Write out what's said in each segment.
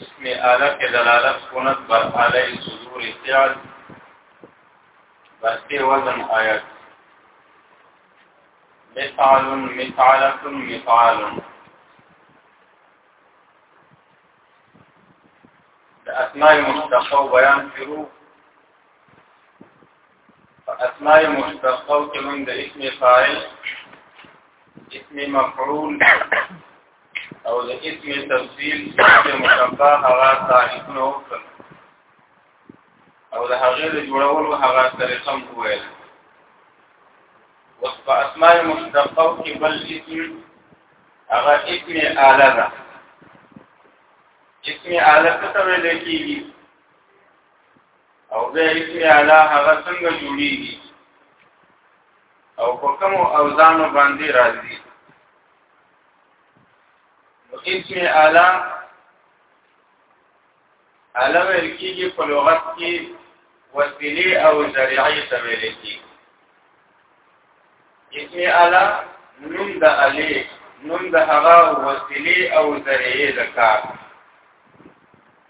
اسم آله کې دلالت کونت بر آله صدور استعاد بستی وزن آیت مثال مثالة مثال د اسماء مشتقه بیان شروع اسماء مشتقه او کې موږ د اسم فاعل اسم مفعول او د اسم تفصیل د مشبه هغه تعریفونه وکړل او د هغه د جوړولو هغه طریقه مو ویل وصف اسماء مشتقه او کې بل اسم هغه اسم اعلی ده اسم اعلی څه ته ویل کیږي او به اسم اعلی هغه څنګه جوړیږي او په کوم اوزان باندې راځي نو اسم اعلی اعلی ویل کېږي په لغت کې وسیله او ذریعه ته ویل کېږي اسم اعلی نوم د علی نوم د هغه وسیله او ذریعه د کار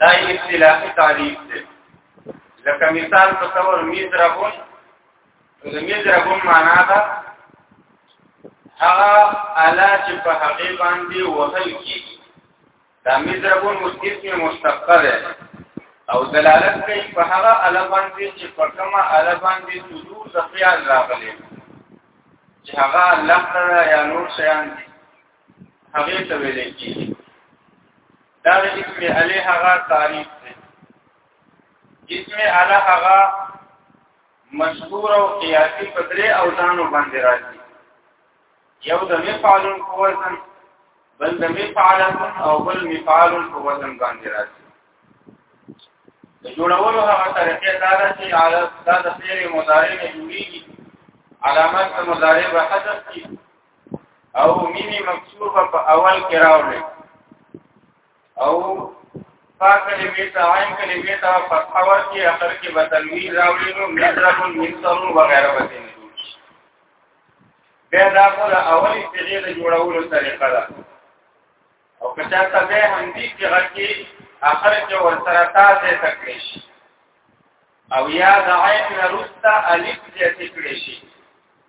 دا اصطلاحي تعریف دی لکه مثال په تور مزربون د مزربون معنا دا هغه الا چې په هغه باندې وهل کیږي دا مزربون مستثنی مستقر دی او دلالت کوي په هغه الا باندې چې په کومه الا باندې صدور د خیال راغلي چې هغه الله تعالی یا نور شیان دي هغه ته ویل کیږي دا د اسم علی هغه تعریف دی اسم علی هغه مشهور او قیاسی په درې اوزانو باندې راځي یو د مفعول په وزن بل د مفعول او بل مفعول په وزن باندې راځي د جوړولو هغه طریقې دا ده چې علی دا د فعل مضارع نه جوړیږي علامات د مضارع به حذف کی او مینی مکسوبه په اول کې راوړي او فاکل میتا عین کلی میتا فتح ورکی اخر کې بتنوی راوړي نو مضرب مصر وغیرہ وته نه بیا دا خو د اولی صیغه د جوړولو طریقه ده او که چاته به هم دي چې غکی اخر کې ورسره تاسو تکړه شي او یا د عین نرستا الف دې تکړه شي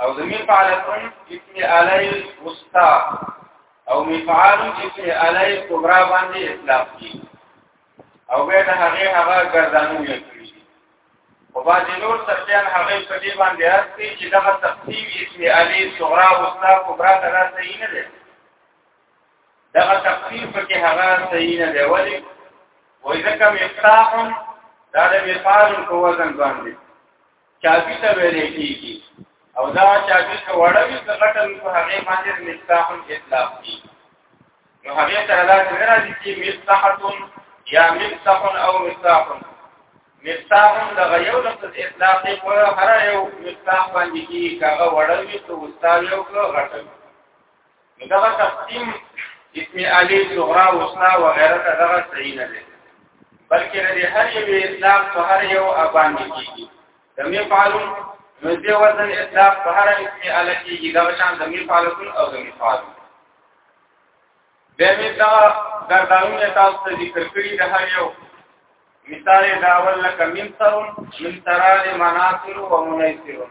او د مفعلتون اسم علی وستا او مفعال اسم علی کبرا باندې اطلاق دي او به د هغه هغه ګردانو یې کړی او باندې نور سرتیان هغه په دې باندې راځي چې دغه تقسیم اسم علی صغرا وستا کبرا ته راځي نه ده دغه تقسیم په کې هغه صحیح نه دی ولی وای ځکه مفتاح دا د مفعال په وزن باندې چابي ته ویل کېږي او دا چابي څه وړه وي څه غټه وي په هغې باندې مفتاح هم اطلاق دي نو هغې سره دا چې راځي چې مفتاحتون یا مفتاح او مفتاح مفتاح د غيو لفظ اطلاق په هر یو مفتاح باندې کې هغه وړه وي څه وستاوي او غټه وي دغه تقسیم اسم علی صغرا وسنا و غیره ته دغه صحیح نه دی بلکې د هر یو اطلاق په هر یو ابان کیږي د مفعلون نو دې وزن اطلاق په هر اسم علی کیږي دا شان د مفعلون او د مفعلون به می دا ګردانونه تاسو ته ذکر کړی د هر یو مثال دا اول لکه من سرون من ترال مناصر و منیسرون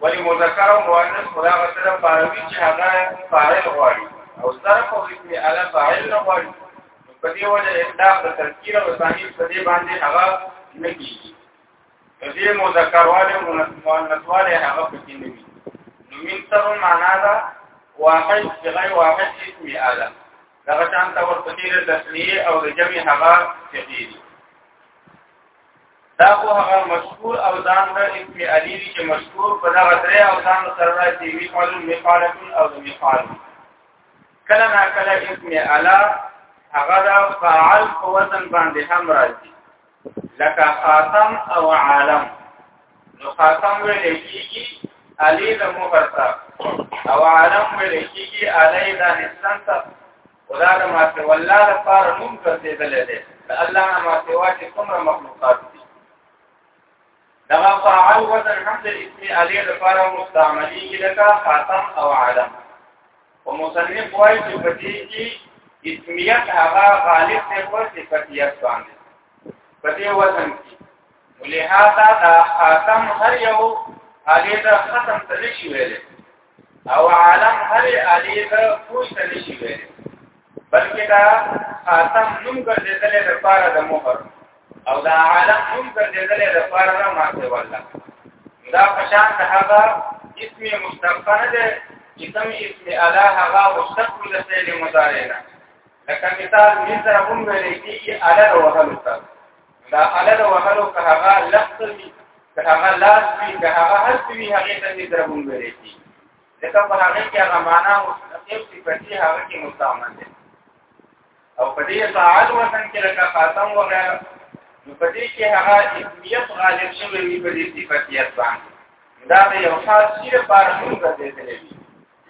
ولی مذکر او مؤنث خدا غسر پاروی چې هغه فاعل غواړي او صرف او اسم اعلی فاعل نه غواړي په دې وجه اطلاق د تذکیر او ثاني په دې باندې هغه نه کیږي په دې مذکر والے مؤنث والے هغه پکې نه وي نو من تر معنا دا واحد غیر واحد اسم اعلی دا غشان تور پکې د تسنیه او د جمع هغه کیږي دا خو هغه مشهور او ځان د اسم علی چې مشهور په دغه درې او ځان سره راځي وی قالو مقالتون او مقال کله نا کله اسم علا هغه د فاعل په وزن باندې هم راځي لکه خاتم او عالم نو خاتم ویل کیږي علی د مغرتا او عالم ویل کیږي علی د نسان ته خدا نه ما ته والله لپاره نوم ګرځېدل دي د الله نه ما ته واچې کومه مخلوقات دي دا فاعل وزن هم د اسم علی لپاره مستعملي لکه خاتم او علم او مصنف وايي چې په دې کې اسمیت هغه غالب دی پر صفاتیت باندې په دې وزن کې ولهدا دا خاتم هر یو علی دا ختم تل شي ویل او عالم هر علی ته کوی ته نشي ویل بلکې دا خاتم نوم ګرځیدل د پاره د مهر او دا عالم نوم ګرځیدل د پاره د ماته والله دا پشان د هغه اسم مشتق نه ده چې کوم اسم اله هغه مشتق د فعل مضارع نه لکه مثال مثل هم ویل کېږي اله وهل تاسو دا علل وهلو که هغه لفظ وي که هغه لاس وي که هغه هر څه وي هغه ته دې درمون ویل شي ځکه په هغه کې هغه معنا مستقیم صفتی هغه کې مستعمل دی او په دې ساعت وطن کې لکه خاتم وغیرہ نو په دې کې هغه اسمیت غالب شوی وي په دې صفاتیت باندې دا د یو خاص شي لپاره موږ ته دې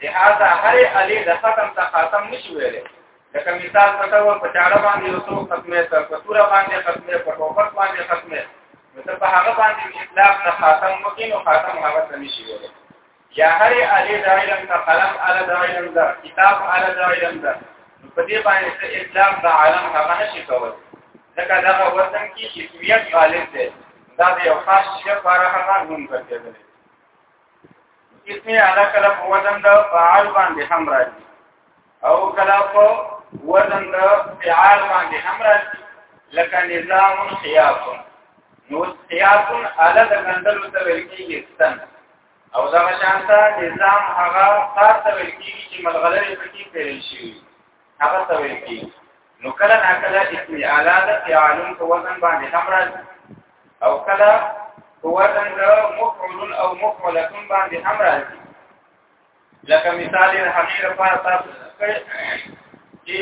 لہذا هر علی د ختم ته خاتم نشي ویلې لکه مثال پټه و په چاړه باندې یو څو ختمه تر په توره باندې ختمه په ټوپک باندې ختمه نو په هغه باندې اطلاق نه خاتم ممکن او خاتم هغه ته نشي ویلې یا هر علی د علم ته قلم علی د علم ده کتاب علی د علم ده په دې باندې څه اطلاق د عالم هغه نشي کول ځکه دا وزن کې اسمیت غالب دی دا د یو خاص شی لپاره هغه نوم ګرځېدلی اسمي علا کله په وزن د فعال باندې هم راځي او کله په وزن د فعال باندې هم راځي لکه نظام خیاف نو خیاف علا د غندل ته ویل کېږي ستن او دا شانته نظام هغه کار ته ویل کېږي چې ملغلرې پکې پیل شي هغه ته ویل کېږي نو کله نا کله اسم اعلی د فعالون په وزن باندې هم راځي او کله په وزن د مفعول او مفعولتون باندې هم راځي لکه مثال یې حقیر په تاسو کړی چې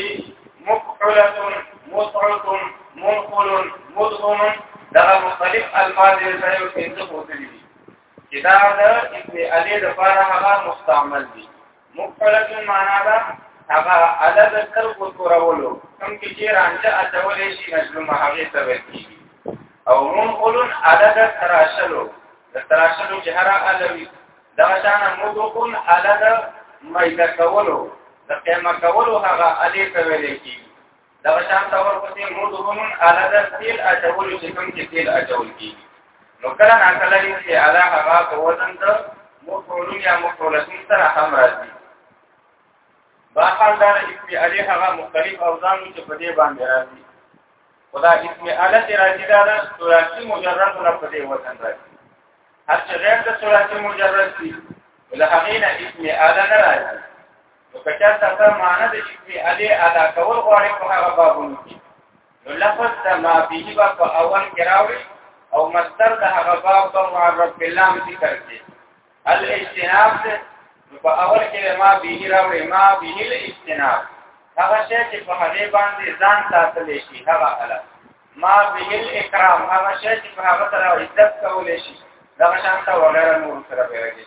مفعولتون مصعلتون منقل مدغم دا مختلف الفاظ یې سره یو څه کوتلي دي چې دا د اسم اعلی لپاره هغه مستعمل دي مقبلت معنا دا هغه عدد تر کو تورولو کوم کې چې رانجه اچولې شي مظلوم هغه ته ورکی او مون قولن عدد تراشلو تراشلو چې هر علوي دا شان مدقن عدد مېدا کولو د قیمه کولو هغه علي ته ویل کیږي دا شان تا ورپسې مدغن اعلی د تیل اچول چې کوم چې تیل اچول کیږي نو کله نه کله چې اعلی هغه په وزن د مفعول یا مفعول سره هم راځي باقال دار اسم علی هغه مختلف اوزان چې په دې باندې راځي خدا اسم علی چې راځي دا د ثلاثي مجرد نه په دې وزن راځي هر چې غیر د ثلاثي مجرد دي له هغه نه اسم علی نه راځي وکړه تاسو معنا د چې علي ادا کول غواړي په هغه بابونو کې نو لفظ د ما به با په اول کې راوړي او مصدر د هغه باب په معرب باللام ذکر کې الاجتناب په اول کې ما به راوړي ما به الاجتناب هغه شی چې په هغه باندې ځان ساتل شي هغه حاله ما به الاکرام هغه شی چې په هغه سره عزت کول شي دا شانته وغیرہ نور سره پیږي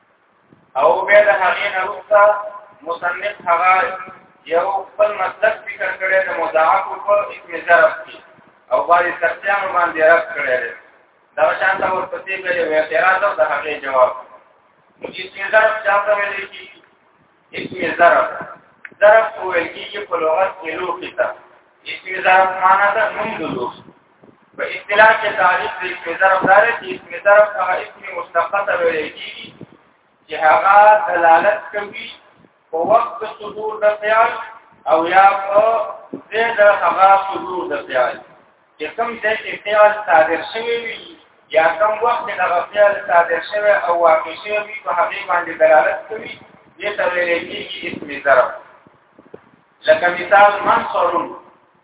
او به د هغې نه وروسته مصنف هغه یو خپل مسلک ذکر کړی د مضاعف په اسم ظرف کې او باندې سختیانو باندې رد کړی دی دا شان ته ورپسې به یو اعتراض او د هغې جواب چې اسم ظرف چاته ویل کېږي اسم ظرف ظرف ویل کېږي په لغت کې لوښي ته اسم ظرف معنا ده نوم د لوښي په اصطلاح کې تعریف د اسم ظرف دار چې اسم ظرف هغه اسم مشتقه ته ویل کېږي چې هغه دلالت کوي په وخت صدور د خیال او یا په زید هغه صدور د خیال چې کوم ځای کې فعل صادر شوی وي یا کوم وخت کې هغه فعل صادر شوی او واقع شوی وي په هغه باندې دلالت کوي دې ته ویل کېږي اسم ظرف لکه مثال منصر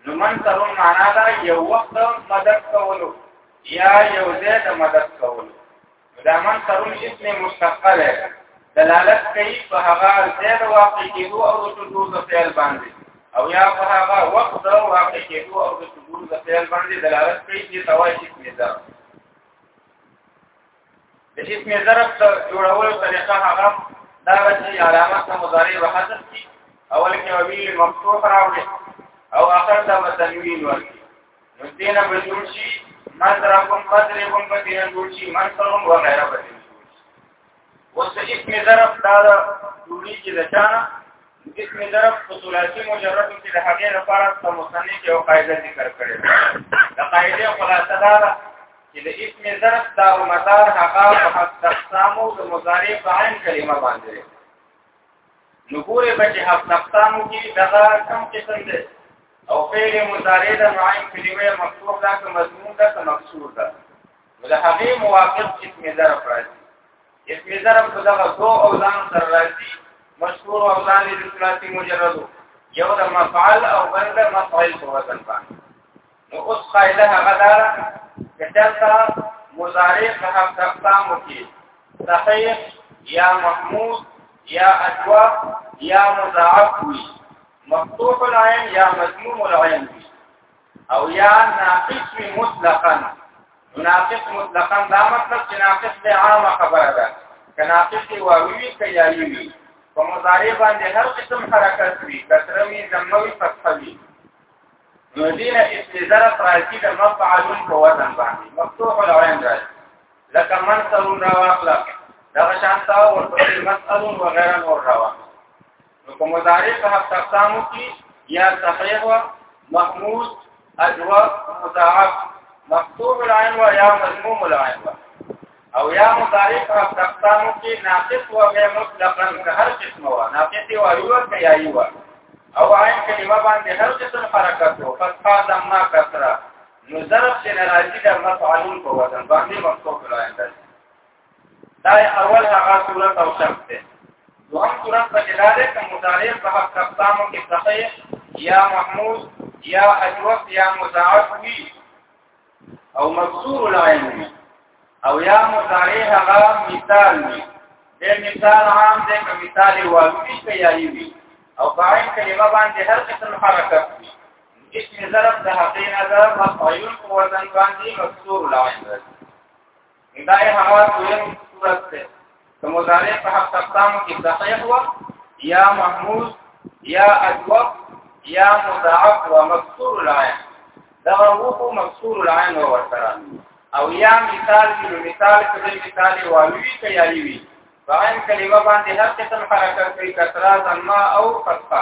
نو منصر معنا دا یو وخت مدد کولو یا یو ځای د مدد کولو دا من ترون اسم مشتقه ده دلالت کوي په هغه زید واقع کېدو او د شذوذ د فعل باندې او یا په هغه وخت د واقع کېدو او د شذوذ د فعل باندې دلالت کوي چې توای اسم ده د اسم ظرف د جوړولو طریقه هغه دا چې علامات مضارع به حذف شي اول کې ویل مفتوح راوړي او اخر ته تنوین ورکړي نو دینه به جوړ شي مصرفم مصرفم په دینه جوړ شي مصرفم وغیرہ به جوړ شي اوس اسم ظرف دا جوړی چې د چانه اسم ظرف په ثلاثي مجرد کې د هغې لپاره د مصنف یو قاعده ذکر کړې ده د قاعده خلاصه دا ده چې د اسم ظرف دا مدار هغه په حق تقسامو د مضارع په عین کلمه باندې نو ګوره بچ هفتختانو کې دغه کم قسم دی او فعل مضارع د معین کلمه مفتوح ده که مضمون ده که مکسور ده نو د هغې موافق اسم ظرف راځي اسم ظرف په دغه دو اوزان سره راځي مشهور اوزان دي د ثلاثي مجردو یو د مفعل او بل د مفعل په وزن باندې نو اوس قاعده هغه ده چې دلته مضارع په هر اقسام کې صحیح یا محمود یا اجوا یا مضاعف وي مفتوح العين یا مضموم العين وي او یا ناقص وي مطلقا ناقص مطلقا دا مطلب چې ناقص به عامه خبره ده که ناقص وي واوي که یاوي وي په مضارع باندې هر قسم حرکت وي کثروي ضموي فتحوي نو دینه استدار راځي د مفعلون په وزن باندې مفتوح العين راځي لکه من سرون راواخلا دا شانتا او ورته مسالون وغیرہ نور راوا نو کوم مضارع په هغه تقسیمو کې یا صحیح و محمود اجوا مضاعف مفتوح العين و یا مضموم العين او یا مضارع په افغانستانو کې ناقص و غیر مطلقاً که هر قسم و ناقص و یو که یا یو او عین کلمه باندې هر قسم حرکت و فتحا دمنا کسره نو ضرب چې ناراضي د مفعولون په وزن باندې مفتوح لاندې ده دا اول هغه صورت او شرط ده دوهم صورت په جلاله کې مضارع په افغانستانو کې صحیح یا محمود یا اجوف یا مضاعف وی او مکسور العين وي او یا مضارع هغه مثال وي د مثال عام دی که مثال واقعي که یایي وي او قائم کلمه باندې هر قسم حرکت وي اسم ضرب د حقیقت د مفعول په وزن باندې مکسور العين دی دا یې هغه دویم صورت دی د مضارع په حق تقسام کې صحیح و یا محمود یا اجوب یا مضاعف و مکسور العین دا وو مکسور العین و ورسره او یا مثال کې مثال کې مثال واوی کې یا وی باین کلمه باندې هر قسم حرکت کوي کثرات اما او فتحه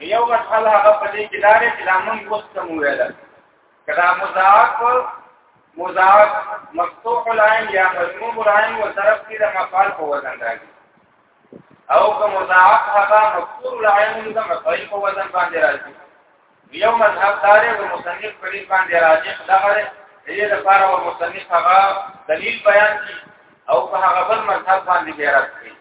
یو مشغل هغه په دې کې لارې چې لامن وسته مو ویل کدا مضاعف مضاعف مفتوح العين یا مضموم العين و طرف کې د مفعول په وزن راځي او که مضاعف هغه مفتوح العين د مفعول په وزن باندې راځي یو مذهب دار او مصنف په دې باندې راځي دا غره دې لپاره او مصنف هغه دلیل بیان کړي او په هغه بل مذهب باندې غیرت کړي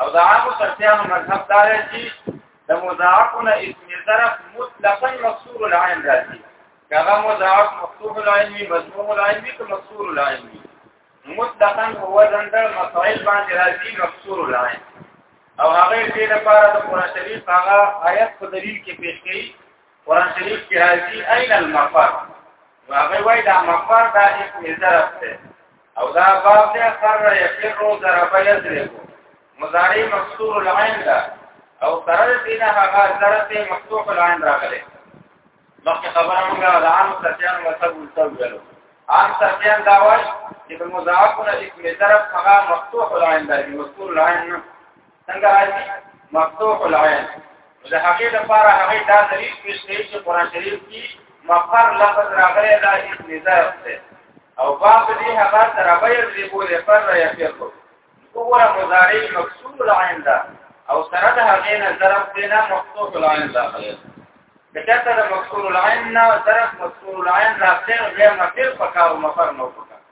او دا عامو سرتیانو مذهب دا دی چې د مضاعفونه اسم طرف مطلقا مقصور العين راځي کغه مضاعف مقصور العين وي مضموم العين وي که مقصور العين وي مطلقا هو ځند مفعول باندې راځي مقصور العين او هغه دې لپاره د قرآن شریف هغه آیت په دلیل کې پیښ کړي قرآن شریف کې راځي اين المفر هغه وایي دا مفر دا اسم طرف دی او دا باب دې اثر یفر ضرب یضرب مضارع مکسور العين ده او سره دې نه هغه ضرب مفتوح العين راغله مخکې خبره موږ د عام سرجان مطلب ولتوجلو عام سرجان دا وایي چې په مضاعفونه اسم ضرب هغه مفتوح العين ده مکسور العين نه څنګه راځي مفتوح العين د هغه لپاره هغه دا دلیل پیش کوي چې قران شریف کې مقر لفظ راغلی دا اسم ظرف دی او باب دې هغه سره به یې بوله پر یا پیر کو وګوره مضارع مکسور العين ده او سره د هغه نه ظرف دی نه مفتوح العين داخله کته د مکسور العين نه ظرف مکسور العين راځي غیر مفر پکاو مفر نو پکاو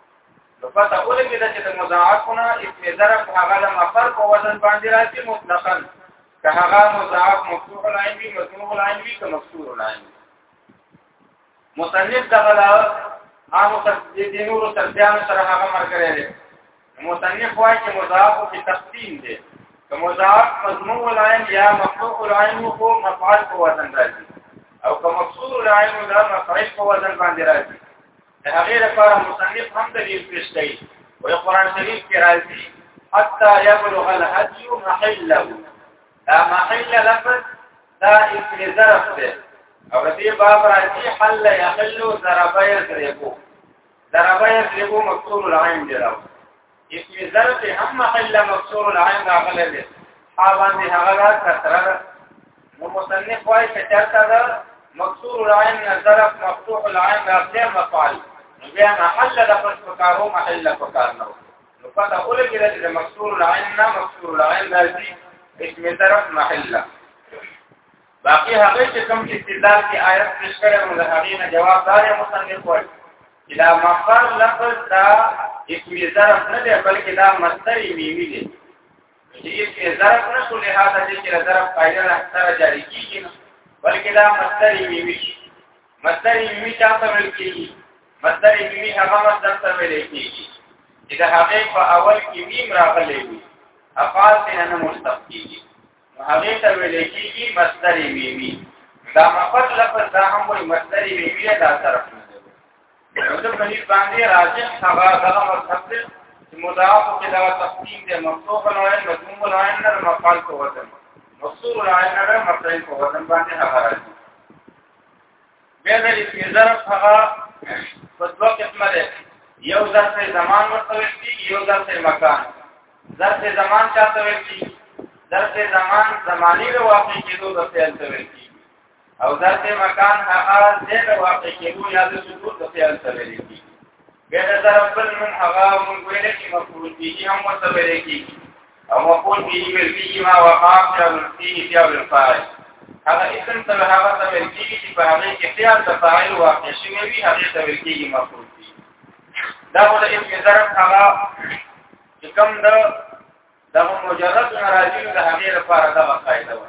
نو پته ولګی دا چې د مضاعفونه اسم ظرف هغه د مفر په وزن باندې راځي مطلقاً که هغه مضاعف مفتوح العين وي مضموم العين وي که مکسور العين مصنف دغه لا عام د نور سرجان سره هغه مرګره دی مصنف وايي چې مضاعف په تقسیم دی که مضاعف مضموم العين یا مفتوح العين خو مفعول په وزن راځي او که مکسور العين دا مفعول په وزن باندې راځي د هغه لپاره مصنف هم دلیل پیش کړي او قرآن شریف کې راځي حتا یبلغ الهدی محله دا محل لفظ دا اسم ظرف دی او دې باب راځي حل یحل ضرب یضربو ضرب یضربو مکسور العين دی راو اسم ظرف هم محل مکسور العين راغلی دی ها باندې هغه را کثره نو مصنف وايي چې چرته دا مکسور العين ظرف مفتوح العين راځي مفعول نو بیا محل د پس پکارو محل پکار نه نو پته ولګی چې مکسور العين نه مکسور العين راځي اسم ظرف محله باقي هغه چې کوم استدلال کې آیت پیش کړي نو له هغه نه جواب دار مصنف وایي چې دا مصدر لفظ دا اسم ظرف نه دی بلکې دا مصدر میمی دی چې اسم ظرف نه شو له هغه چې ظرف قاعده نه سره جاری کیږي بلکې دا مصدر میمی مصدر میمی چا ته ویل کیږي مصدر میمی هغه مصدر ته ویل کیږي چې دا هغه په اول کې میم راغلی وي افعال ته نه مشتق کیږي هغه ته ویل کېږي مصدر میمی دا مفر لفظ دا هم وي مصدر میمی دا طرف نه دی نو د بنی باندې راځي هغه دغه مطلب دی چې مضاف کې دا تقسیم دی مفتوح العين مضموم العين نه مفعول کو وزن مصور العين نه مفعول کو وزن باندې هغه راځي بیا د اسم ظرف هغه په دوه قسمه ده یو ظرف زمان ورته ویل کېږي یو ظرف مکان ظرف زمان چا ته ویل کېږي ظرف زمان زمانی له واقع کېدو د فعل ته ویل کېږي او ظرف مکان هغه ځای له واقع کېدو یا د سقوط د فعل ته ویل کېږي بیا د ضرب بل نوم هغه موږ ویل چې مفعول به هم ورته ویل کېږي او مفعول به ویل کېږي ما وقع فعل فيه فعل الفاعل هغه اسم ته هغه ته ویل کېږي چې په هغه کې فعل د فاعل واقع شوی وي هغه ته ویل کېږي مفعول به دا ول اسم ضرب هغه چې کوم د دغه مجرد ناراضي د هغې لپاره دغه قاعده وه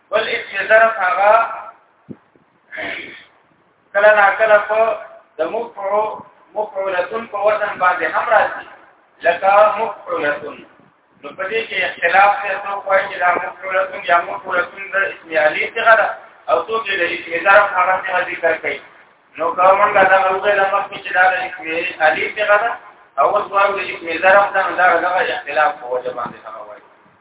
بل اعتراف هغه کله نا کله په د مفعول مفعولتون په وزن باندې هم راځي لکه مفعولتون نو په دې کې اختلاف ته څو کوي چې دا مفعولتون یا مفعولتون د اسم علی څخه ده او څو کې د اسم ظرف هغه څخه ذکر کوي نو کومه دا هغه د مخکې چې دا د اسم علی څخه ده او اوس واو د اسم ظرف دا د اختلاف په وجه باندې هغه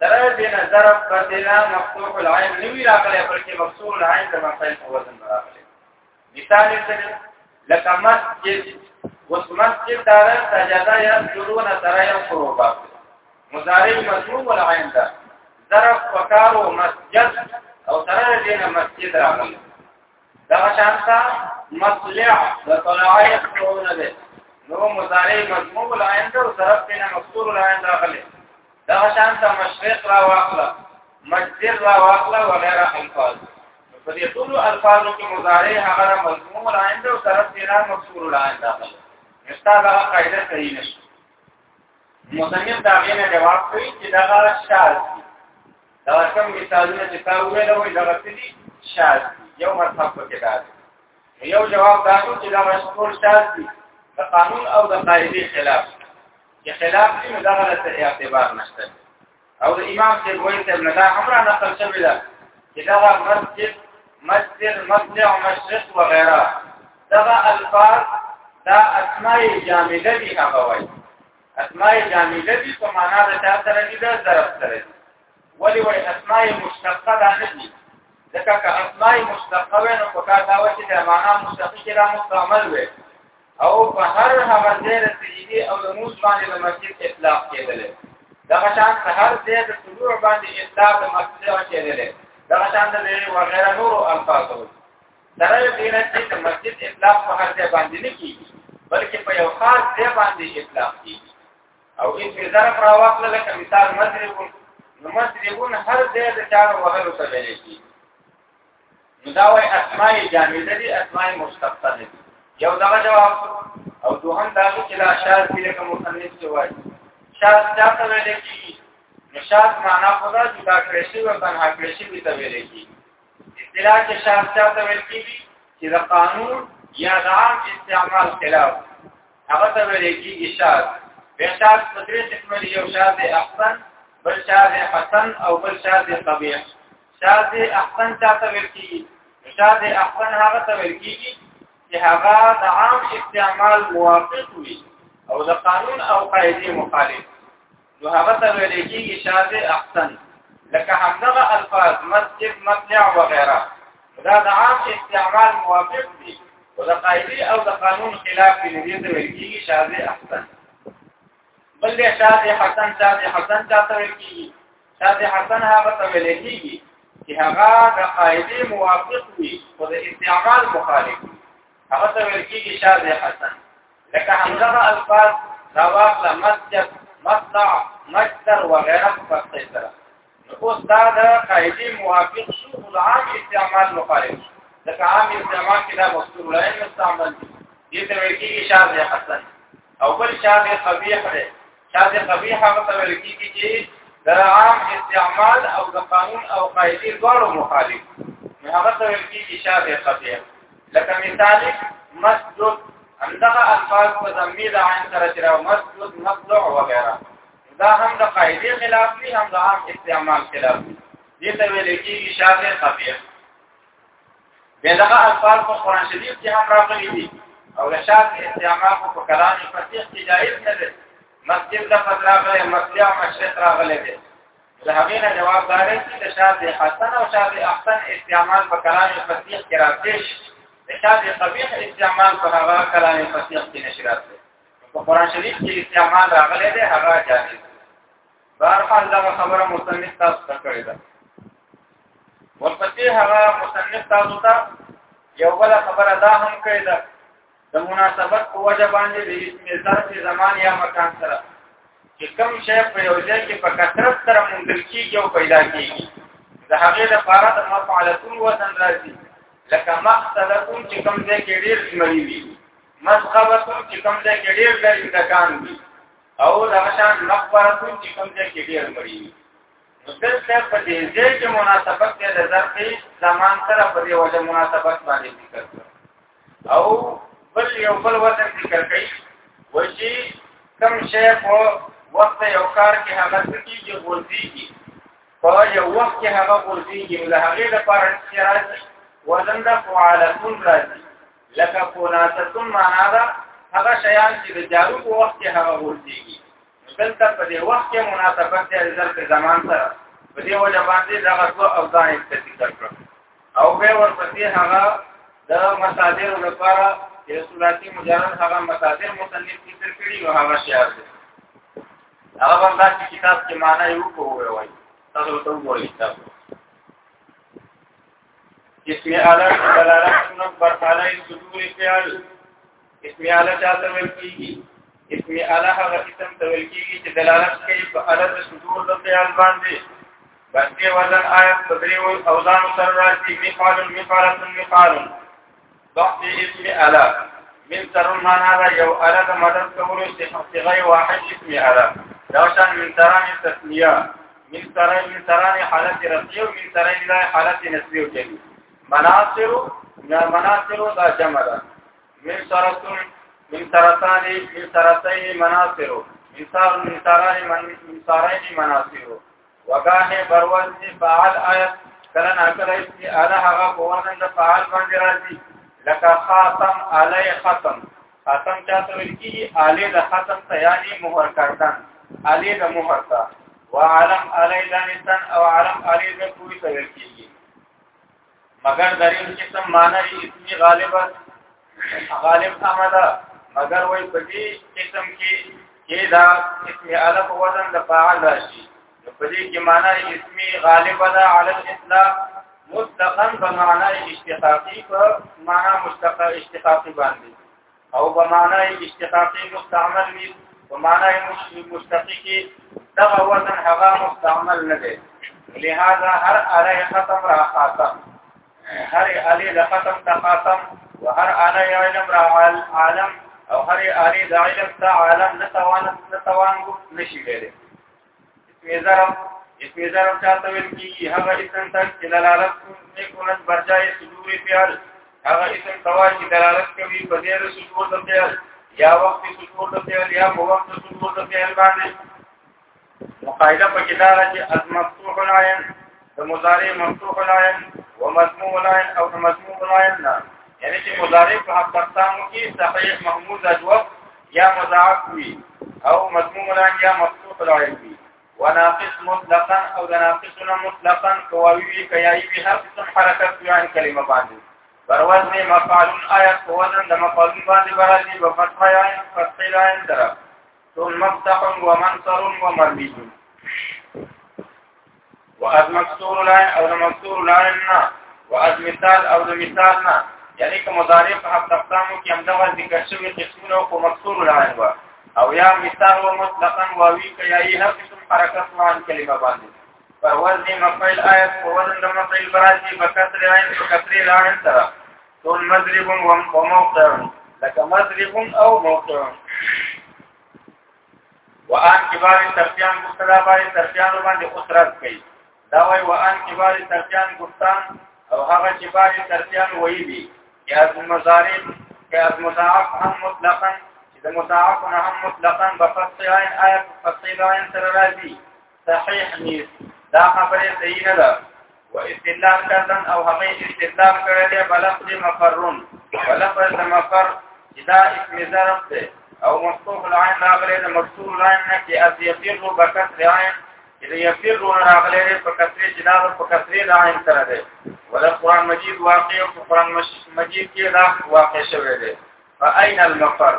ترې دې نظر پر دې نه مفتوح العين نیوی راغلی بلکې مفتوح العين د مفعول په وزن راغلی مثال یې لکه مسجد اوس مسجد دار سجدا یا جلون ترى قربا مضارع مضموم العين ده ظرف وقار مسجد او ترى دې نه مسجد راغلی دا شانتا مطلع د طلع یقرون ده نو مضارع مضموم العين ده او ظرف دې نه مفتوح العين راغلی دا شان ته مشرق را واخله مجدر را واخله وغیرہ الفاظ په دې ټول الفاظو کې مضارع هغه مضموم العند او طرف دینا مکسور العند داخل نشتا دا قاعده صحیح نشته مصنف دا غینه جواب کوي چې دا شاذ دي دا کوم مثالونه چې تاسو ویل وي دا څه دي شاذ یو مرتبه پکې دا یو جواب دا چې دا مشکور شاذ دي د قانون او د قاعده خلاف چې خلاف دي نو دغه ته اعتبار نشته او د امام صاحب وایي چې نه دا امر نقل شوی ده چې دا مسجد مسجد مبدع مشرق وغيرها دا الفاظ دا اسماء جامده دي هغه وایي اسماء جامده دي په معنا د چا سره دي دا ظرف سره دي ولی وایي اسماء مشتقه ده نه دي ځکه که اسماء مشتقه وي نو په کار دا وایي چې معنا مشتقه کې را مستعمل وي او په هر هغه ځای د سجدي او د موس باندې د مسجد اطلاق کېدل دغه شان په هر ځای د طلوع باندې اطلاق د مسجد کېدل دغه شان د وغیرہ نور الفاظو سره دې نه چې د مسجد اطلاق په هر ځای باندې نه کیږي بلکې په یو خاص ځای باندې اطلاق کیږي او ان په ظرف راوخل لکه مثال مضرب نو مضربون هر ځای د چار وهلو ته ویل کیږي دا وای اسماء جامده دي اسماء مشتقه دي یو دا جواب او دوهم دا چې لا شاذ دې کوم مصنف څه وای شاذ دا څه ویل کی نشاذ معنا خدا چې دا کړشي او تنها کړشي دې ته ویل کی اصطلاح چې شاذ دا څه ویل کی چې دا قانون یا دا عام استعمال خلاف هغه ته ویل کی اشاذ به شاذ په دې څه کې یو شاذ احسن بل شاذ حسن او بل شاذ قبیح شاذ احسن چاته ویل کیږي شاذ احسن هغه ته ویل کیږي چې هغه د عام استعمال موافق وي او د قانون او قاعده مخالف نو هغه ته ویل کیږي شاذ احسن لکه همدغه الفاظ مسجد مطلع وغيرها دا د عام استعمال موافق دي او د قاعده او د قانون خلاف دي دې ته ویل کیږي شاذ احسن بل شاذ حسن شاذ حسن چاته ویل کیږي شاذ حسن هغه ته ویل کېږي چې هغه د قاعده موافق وي او د استعمال مخالف وي هغه ته ویل کېږي شاذ حسن لکه همدغه الفاظ دا واقعا مسجد مصنع مصدر وغيرها په پښتو سره اوس دا د قاعده موافق شو او عام استعمال مخالف شو لکه عام استعمال کې دا مستور لای مستعمل دي دې ته ویل کېږي شاذ حسن او بل شاذ قبیح دی شاذ قبیح هغه ته ویل کیږي چې د عام استعمال او د قانون او قاعده دواړو مخالف نو هغه ته ویل کیږي شاذ قبیح لکه مثال مسجد همدغه الفاظ په ضمیر د عین سره چې راو مسجد مقطع وغیرہ دا هم د قاعده خلاف دي هم د عام استعمال خلاف دي دې ته ویل کیږي شاذ قبیح به دغه الفاظ په قران شریف کې هم راغلي دي او د شاد استعمال په کلام فصیح کې جائز نه دی مسجد د فضراغه مسجد او مشرق راغلي دي د هغې نه جواب داري چې د شاد حسن او شاد احسن استعمال په کلام فصیح کې راځي د شاد قبیح استعمال په هغه کلام فصیح کې نشي راځي په قران شریف کې استعمال راغلي دي هغه جائز بهر حال دا خبره مصنف تاسو ته کړې ده ورپسې هغه مصنف تاسو ته یو بل خبره دا هم کړې ده د مناسبت په وجه باندې د اسم ذات زمان یا مکان سره چې کوم شی په یو ځای کې په کثرت سره موندل کیږي او پیدا کیږي د هغې لپاره د مفعلتون وزن راځي لکه مقتلتون چې کوم ځای کې ډېر زمري وي مسخبتون چې کوم ځای کې ډېر لري دکان وي او دا شان مقبره کوم چې کوم ځای کې ډیر مړي نو دلته په دې ځای کې مناسبت دی د ظرف زمان سره په دې وجه مناسبت باندې ذکر او بل یو بل وخت ذکر کوي وشي کم شی په وخت یو کار کې هغه کیږي ورځيږي په یو وخت کې هغه ورځيږي له هغه لپاره چې راځي وزن د فعالتون راځي لکه خلاصتون معنا ده هغه شیان چې د جارو په وخت کې هغه ورتيږي دلته په دې وخت کې مناسبت دی د ظرف زمان سره په دې وجه باندې دا غوښتو او ځان استفاده کړو او به ورپسې هغه د مصادر لپاره د رسولاتي مجرد هغه مصادر مصنف ذکر کړي او هغه شعر دی هغه باندې چې کتاب کې معنی یو کوو وایي تاسو ته وګورئ اسم اعلی دلالت نمبر علی صدور فعل اسم اعلی چاته ویل کیږي اسم اعلی هغه اسم ته ویل کیږي چې دلالت کوي په اعلی د صدور د فعل باندې باندې وزن آیت تدریو اوزان سره راځي مفعل مفعل مفعل بحث اسم الا من تر معنا دا یو الا د مدد کولو استغه واحد اسم الا دا شان من تران تسنیه من تران من تران حالت رفعی او من تران لا حالت نسبی او جلی مناصر یا مناصر دا جمع ده من سرتون من سرتان من سرتین مناصر من سر من سران من سرین مناصر وګانه برول چې فعال آیت کله نه کله چې اله هغه په وزن د فعال باندې راځي لکه خاتم علی ختم ختم چا ته ویل کیږي علی د ختم ته یعنی مهر کردن علی د مهر ته وعلم علی دانستان او علم علی د کوی ته ویل کیږي مگر دریم قسم معنی اسمی غالبا غالب احمده مگر وای په دې قسم کې کې دا اسم الف وزن د فاعل راشي نو په دې کې معنی اسمی غالبا ده علی الاطلاق مستقن په معنی اشتقاقی په معنی مستقل اشتقاقی باندې او په معنی اشتقاقي مستعمل وي په معنی مشتقي دغه وزن هغه مستعمل نه دی لہذا هر اله ختم را خاتم هر اله د ختم ته خاتم او هر اله علم را عالم او هر اله د علم ته عالم نه توان نه توان نشي ویلي اسم ظرف اسم ظرف چاته ویل کیږي هغه اسم تک چې دلالت کوي کونت برجای صدور فعل هغه اسم توا چې دلالت کوي په دې صدور د فعل یا وخت صدور د فعل یا په وخت صدور د فعل باندې مقایده په کې دا چې از مفتوح العين د مضارع مفتوح لاین و مضموم لاین او د مضموم لاین نه یعنی چې مضارع په حق پښتانو کې صحیح محمود اجوب یا مضاعف وي او مضموم لاین یا مفتوح لاین وي وناقص مطلقا او د ناقصنا مطلقا کواوی وی کیای وی هر قسم حرکت بیان کلمه باندې پر وزن مفعولون آیت په وزن د مفعولون باندې راځي په فتح یا فتح لاین طرف ثم مفتح ومنصر ومرمي واز مکسور لاین او د مکسور لاین نه واز مثال او د مثال نه یعنی که مضارع په هفت اقسامو کې همدغه ذکر شوی قسمونه او مکسور لاین و او یا مثال و مطلقا واوی که یا یې هر قسم حرکت مان کلمه باندې پر وزن مفعل آیت په وزن د مفعل برازي په کسر عین په کسر لاین سره ټول مضرب و موقع لکه مضرب او موقع وان کبار ترکیان مصطلح باندې ترکیان باندې اسرت کوي دا وای وان کبار ترکیان ګفتان او هغه چې باندې ترکیان وایي دي چې از مزارب چې از مضاعف هم مطلقاً چې د مضاعف نه هم مطلقاً بفصیل عین آیت فصیل عین سره راځي صحیح نیز دا خبره صحیح نه ده و استدلال کردن او هغه استدلال کړی دی بلفظ مفرون بلفظ مفر اذا اسم ظرف ده او مفتوح العين راغلی د مفتوح العين نه کې از یفر بکسر عین اذا یفر راغلی په کسرې جناب په کسرې د عین سره ده ولا قران مجید واقع او قران مجید کې دا واقع شوی دی فاين المفر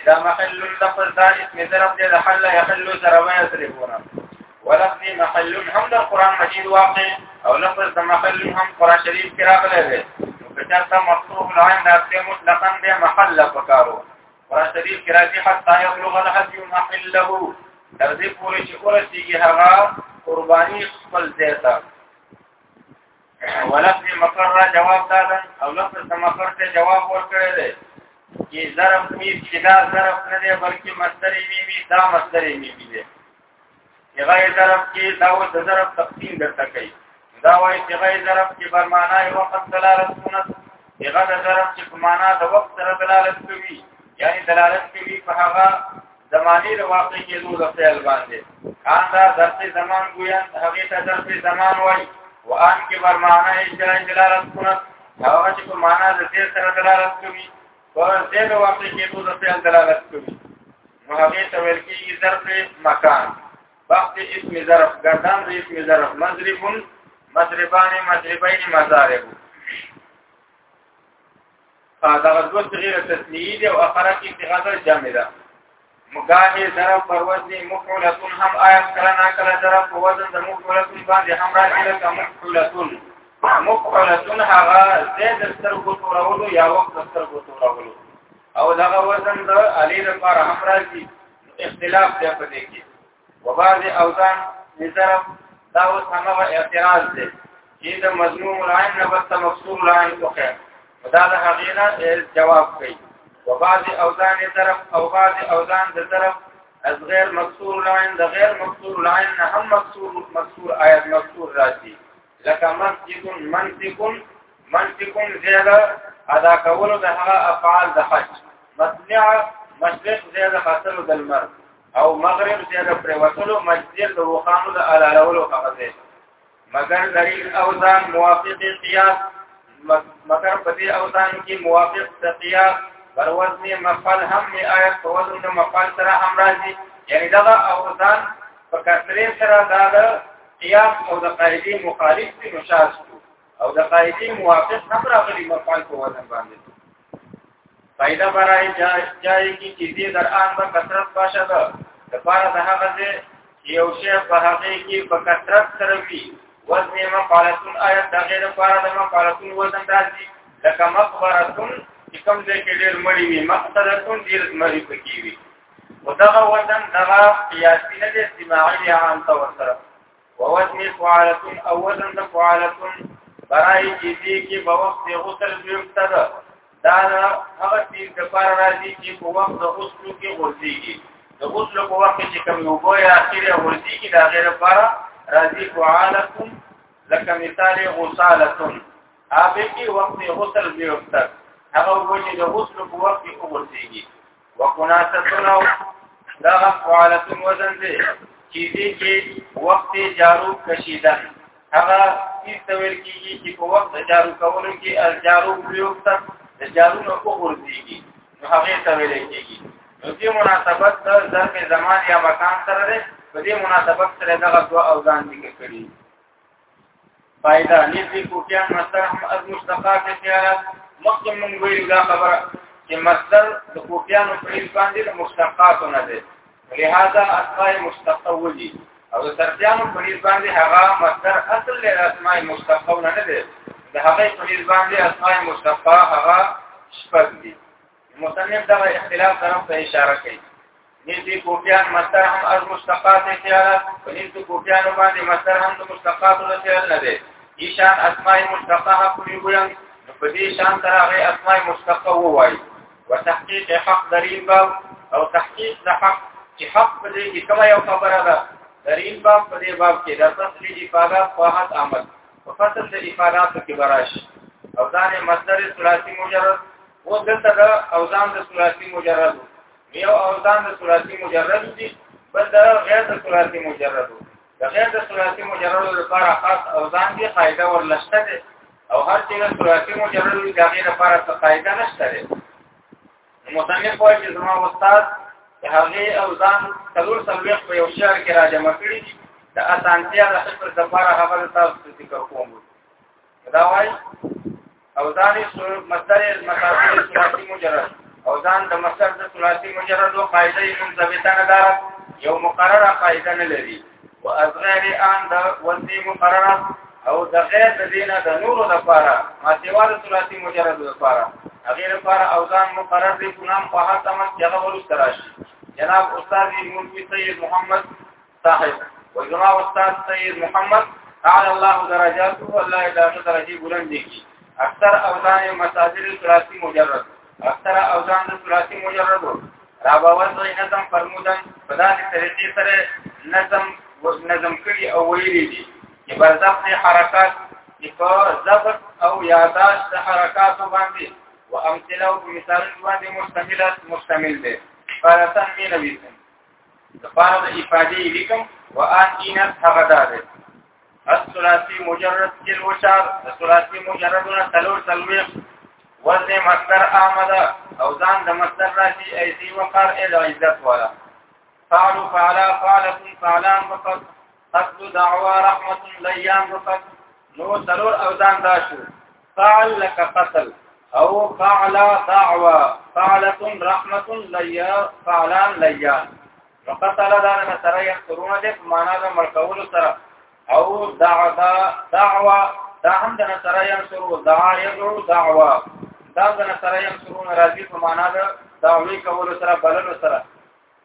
اذا محل اللفظ دا اسم ضرب دې حل يحل ضرب يضربون ولفظ محل هم د قران مجید واقع او لفظ د محل هم قران شریف کې راغلی دی کچا ته مفتوح العين دا څه مطلقاً به محل پکارو قران شریف کې راځي حتا يبلغ الهدي محله تر دې پورې چې ورسیږي هغه قرباني خپل ځای ته ولفظ مقرر جواب دادا او لفظ مقرر ته جواب ورکړی دی چې ظرف می چې دا ظرف نه دی بلکې مصدر می می دا مصدر می می دی غیر ظرف کې دا و د ظرف تقسیم درته کوي دا وایي چې غیر ظرف کې بر معنا یو وخت دلالت سنت هغه د ظرف چې په معنا د وخت سره دلالت کوي یعنی دلالت کوي په هغه زمانی له واقع کېدو د فعل باندې ان دا ظرف زمان ګویا هغه ته ظرف زمان وای او ان کې بر معنا اشاره دلالت کوي هغه چې په معنا د دې سره دلالت کوي او دې له واقع کېدو د فعل دلالت کوي نو هغه ته ویل کېږي ظرف مکان وخت اسم ظرف ګردان د اسم ظرف مضرب مضربان مضربین مضارب دا غوښتل چې غیر تسنیه دی او اخره کې استغاثه جمع ده مګاهي ضرب پر وزن مفعولتون هم آیت کله نا کله ضرب پر وزن د مفعولتون باندې هم راځي لکه مفعولتون مفعولتون هغه زید سترګو تورولو یا وخت سترګو تورولو او دغه وزن د علی لپاره هم راځي اختلاف دی په دې کې وبعض اوزان نظرف دا اوس هغه اعتراض دی چې د مضمون العين نه بس مقصور العين وکړ دا د هغې نه جواب کوي وبعض اوزان طرف او بعض اوزان د طرف از غیر مقصور العين د غیر مقصور العين نه هم مقصور مقصور آیات مقصور راځي لکه مسجد منطق منطق زیاده ادا کولو د هغه افعال د حج مطلع مشرق زیاده خاطر د المرء او مغرب چې د پریوتلو مسجد د روخانو د علالولو هغه دی مگر دلیل او ځان موافق قیاس مگر په دې او ځان کې موافق قیاس بر وزن مفعل هم نه آیت په وزن د مفعل سره هم راځي یعنی دا او ځان په کثرې سره دا د قیاس او د قاعده مخالف دي مشاهده او د قاعده موافق هم راغلي مفعل په وزن باندې پیدا برای جای کی چیزی در آن با کثرت باشد دپاره د هغه ځای چې یو شی په هغه کې په کثرت سره وي وزن ما قالتون آیت د غیر لپاره د ما قالتون وزن راځي لکه مقبرتون چې کوم ځای کې ډېر مړی وي مقتلتون ډېر مړی پکې وي او دغه وزن دغه قیاسي نه دی سماعي عام تور سره ووزن فعالتون او وزن د فعالتون برای جدی کې په وخت د غسل ویوسته ده دا هغه چیز د پاره راځي چې په وخت د غسل کې غورځيږي د غسل په وخت چې کوم یو بوی اخیره غورځيږي دا غیر لپاره راځي فعالتون لکه مثال غسالتون هغه کې وخت غسل ویوسته هغه وجه د غسل په وخت کې غورځيږي وخلاصتنا دا فعالت وزن دی چې دې کې وخت جارو کشیدل هغه هیڅ ویل کیږي چې په وخت جارو کولو کې الجارو پریوکت د جارو نه وګورځيږي نو هغه ته ویل کیږي نو دې مناسبت د ظرف زمان یا مکان سره ده په دې مناسبت سره دغه دوا اوزان ذکر کړي فائدہ نزدې کوټیان مصدر هم از مشتقات خیالات مخکې مونږ ویل دا خبره چې مصدر د کوټیانو په هیڅ باندې د مشتقات نه دی لہذا اسماء مشتقه ودي او د ترتیانو په هیڅ باندې هغه مصدر اصل له اسماء مشتقه نه دی د هغه په هیڅ باندې اسماء مشتقه هغه شپږ دي مصنف دا اختلاف طرف ته اشاره کوي نزدې کوټیان مصدر هم از مشتقات خیالات په نزدې کوټیان باندې مصدر هم د مشتقات له خیال نه دی ایشان اسماء مشتقه کوي ویل په دې شان تر هغه اسماء مشتقه وایي وتحقیق حق دلیل باب او تحقیق د حق چې حق په دې کې کومه یو خبره ده دلیل باب په دې باب کې د فصل افادات فاحت آمد په فصل د افادات کې براش او دا نه مصدر ثلاثي مجرد او دلته دا اوزان د ثلاثي مجرد یو اوزان د ثلاثي مجرد دي بل دا غیر د ثلاثي مجرد د غیر د ثلاثي مجرد لپاره خاص اوزان دي قاعده ورلشته ده او هر چې د ثلاثي مجرد د غیر لپاره څه قاعده نشته ده مصنف وايي چې زموږ استاد هغه اوزان څلور څلويخ په یو شعر کې راجمع کړی دي د اسانتیا د خپل لپاره هغه تاسو ذکر کوم دا وايي او ځانې مصدر مصدر ثلاثي مجرد او ځان د مصدر د ثلاثي مجرد او قاعده یې منضبطه نه ده یو مقرره قاعده نه لري او از غیر ان د وندي مقرره او د غیر د دینه د نورو لپاره ما دیوال ثلاثي مجرد لپاره غیر لپاره او ځان مقرر دي ګنام په هغه تمام چې هغه ورسره راشي جناب استاد مولوی سید محمد صاحب وزما استاد سید محمد اعلی الله درجاته الله اعلی درجه بلند کی اکثر اوزان مساجر ثلاثی مجرد اکثر اوزان ثلاثی مجرد راباوز نظم فرمودن په داسې طریقې سره نظم نظم کړي او ویلي دي چې برزخ حرکات چې په ضبط او یاداش د حرکاتو باندې او امثله او مثال باندې مشتمل مشتمل دي فارسن مینوي لپاره د افاده لیکم واتینا هغه ده الثلاثي مجرد کې وشار الثلاثي مجردونه تلور تلويق وزن مصدر آمد او ځان د مصدر راشي ایسی وقر ال عزت والا فعل فعلا فعلت فعلان وقد اصل دعوا رحمت ليان وقت نو ضرور اوزان دا شو فعل لك قتل او فعل دعوا فعلة رحمة ليا فعلان ليان وقتل دا نه سره یې قرونه دې په معنا د ملکول سره او دعوا دعوا دا هم د سره یې سره دعا یدعو دعوا دا د سره یې سره راځي په معنا د دعوی کول سره بلل سره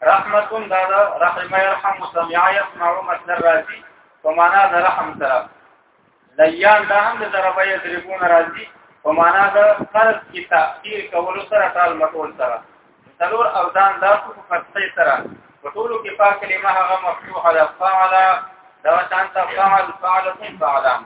رحمتون دا دا رحمه يرحم سمع يسمع مثل الرازي ومانا دا رحم سره ليان دا هم دا ضرب يضربون رازي ومانا دا قرض کی تأثیر کولو سره تال مطول سره تلور او دان دا کو فتحی سره وطولو کی پا کلمه هغه مفتوح دا فعلا دا شانتا فعل فعلتون فعلان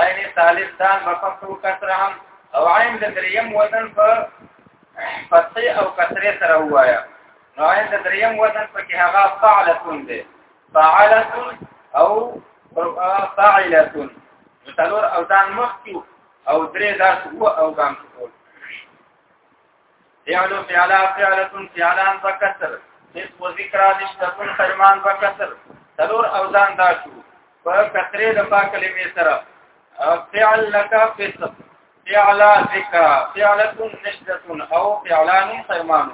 عین ثالث دال بفتح کسره هم او عین د دریم وزن په فتح او کسره سره وایا نو عین د دریم وزن په کې هغه فعلتون دی فعلتون او فاعلتون تلور او دان مخکیو او درې داس هو او ګام ټول فعل فعل فعل فعلان فكسر اس وذکر نشتون فرمان فكسر تلور اوزان دا شو په کثرې د پا کلمې سره فعل لك فسق فعل ذکر فعلة نشتون او فعلان فرمان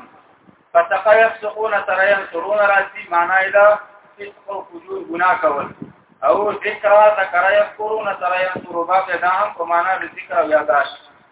فتقا يفسقون ترى ينصرون راسي معناه دا فسق او فجور گناه کول او ذکر ذکر یذکرون ترى ينصر باب دا هم په معنا د ذکر او یاداش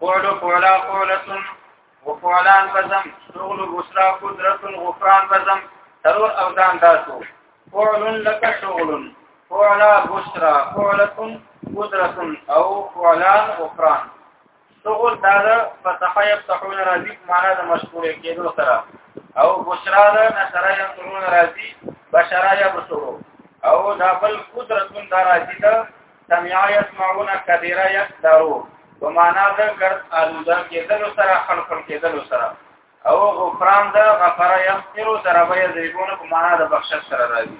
قول قولا قولتن وقولان بزم شغل غسرا قدرت غفران بزم ترور او دان داسو قول لك شغل قولا غسرا قولتن قدرت او قولان غفران شغل دا د فتح یفتحون راضی معنا د مشکور کېدو سره او بشرا د نصر یمرون راضی بشرا یا بشرو او دا بل قدرت دا راضی د سمیا یسمعون کبیره یقدرو په معنا د کرد آلوده کېدل سره خلق کېدل سره او غفران د غفر یغفر سره به یذریبون په معنا د بخشش سره راځي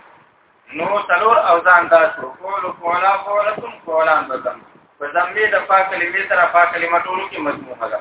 نو تلور او ځان دا شو قول قولا قولتم قولان بدم په ذمه د پاک کلمې سره پاک کلمه ټولو کې مضمون ده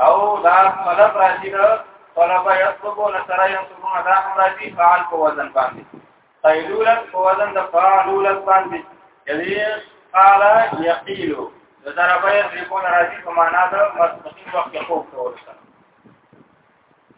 او دا طلب راځي دا طلب یطلب ولا ترى ينصبون دا هم راځي فعل په وزن باندې قیلولت په وزن د فعلولت باندې یعنی قال یقیل دا ضربه یقول راځي په معنا د مستقیم وخت خوب کول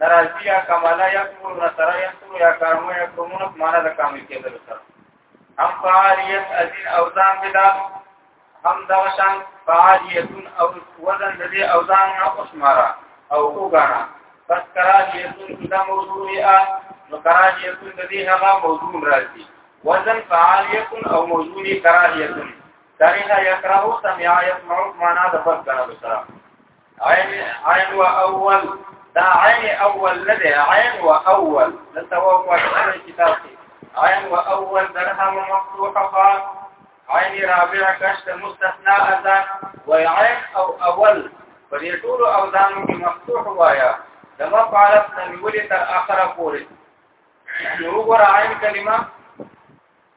ناراضی یا کمالا یا کور نصر یا کور یا کارمو یا کومونه معنا د کامل کېدل سره هم فعالیت ازین اوزان بلا هم دا شان فعالیت او وزن د دې اوزان نه اوسمارا او وګانا پس کراجیت دا موضوع یا نو کراجیت د دې هغه موضوع راځي وزن فعالیت او موضوع کراجیت کریه یکره سمع یسمع معنا د فرق غنل سره عین عین و اول دا عین اول نه دی عین و اول د توافق په کتاب کې عین و اول درهم مفتوحه خان عین رابع کشت مستثنا اذان و عین او اول په دې ټول اوزانو کې مفتوح وایا د مفعلت نویولې تر اخره پورې نو وګوره عین کلمه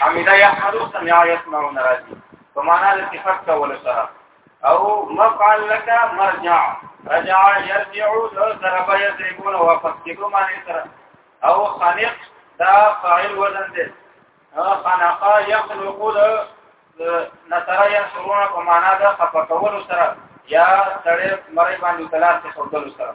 حمیدا یحمد سمع یسمع ناراضی په معنا د صفات کول سره او مفعل لك مرجع رجع يرجع ضرب يضربون واپس کېدو معنی سره او خانق دا فاعل وزن دی خانقا يخلق نصر ينصرون په معنا د خفقول سره یا سړی مړی باندې تلاش ته خودل سره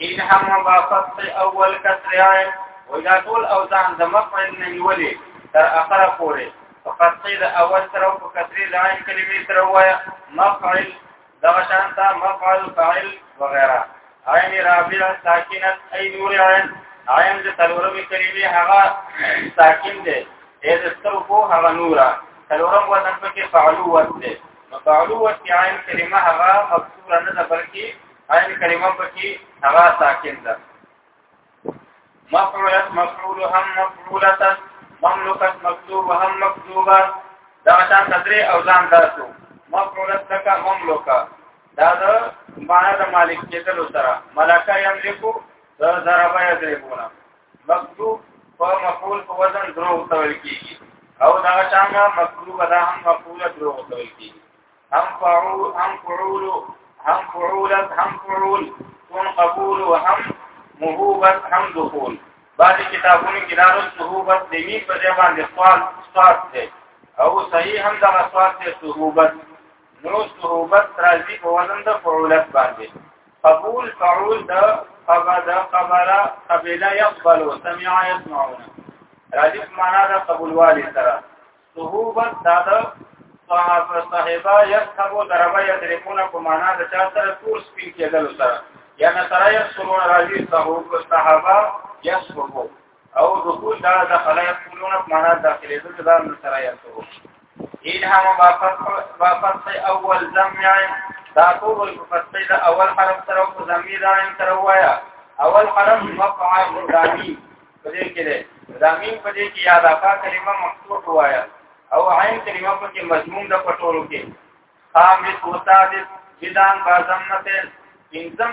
ان هم مبافت اول کسر عین و اذا طول اوزان د مفعل نه نیولې تر اخره پورې فقط قید اول سره او کسر عین کلمې سره وایا مفعل دغه شان تا مفعل فاعل وغيرها عین رابع ساکنه ای نور عین عین د تلورم کلمې هغه ساکن دی اې د سترګو هغه نورا تلورم وزن پکې فعلو وزن دی نو فعلو وزن عین کلمه هغه مکسوره نه ده بلکې هاي کلمه پکې هغه ساکن ده مفعولت مفعول هم مفعولت مملوکت مکتوب هم مکتوبه دا شان تدری او ځان داسو مفعولت تک مملوکه دا د معنا د مالک کېدل سره ملکه یملکو د ضرب یضربونه مکتوب په مفعول په وزن درو تول کیږي او دا شان مکتوب دا هم مفعول درو تول کیږي هم فعول هم فعول هم فعولت هم فعول تون قبول وهم مهوبت هم دخول بعضی کتابونو کې دا نو صحوبت د می په ځای باندې سوال سوال دی او صحیح هم دا سوال دی صحوبت نو صحوبت راځي په وزن د فعولت باندې قبول فعول د قبض قبل قبل يقبل سمع يسمعون راځي په معنا د قبول والي سره صحوبا دا د صاحبا یصحبو ضربه یضربون په معنا د چا سره تور سپین کېدل سره یا نصره یصحبون راځي صحوب صحابه یصحبو او دخول دا د خلایق کولون په معنا داخلي دغه دا نصره یصحبو این هم واپس اول زمیا دا ټول په فتحې د اول حرف سره او زمیر عین سره وایا اول حرف مفعول دانی په دې کې ده دا مين په دې کې یا دا فا کلمه مقصود وایا او عین کلمه په کې مضمون د پټولو کې خامس وسادس بدان بازم نتل انزم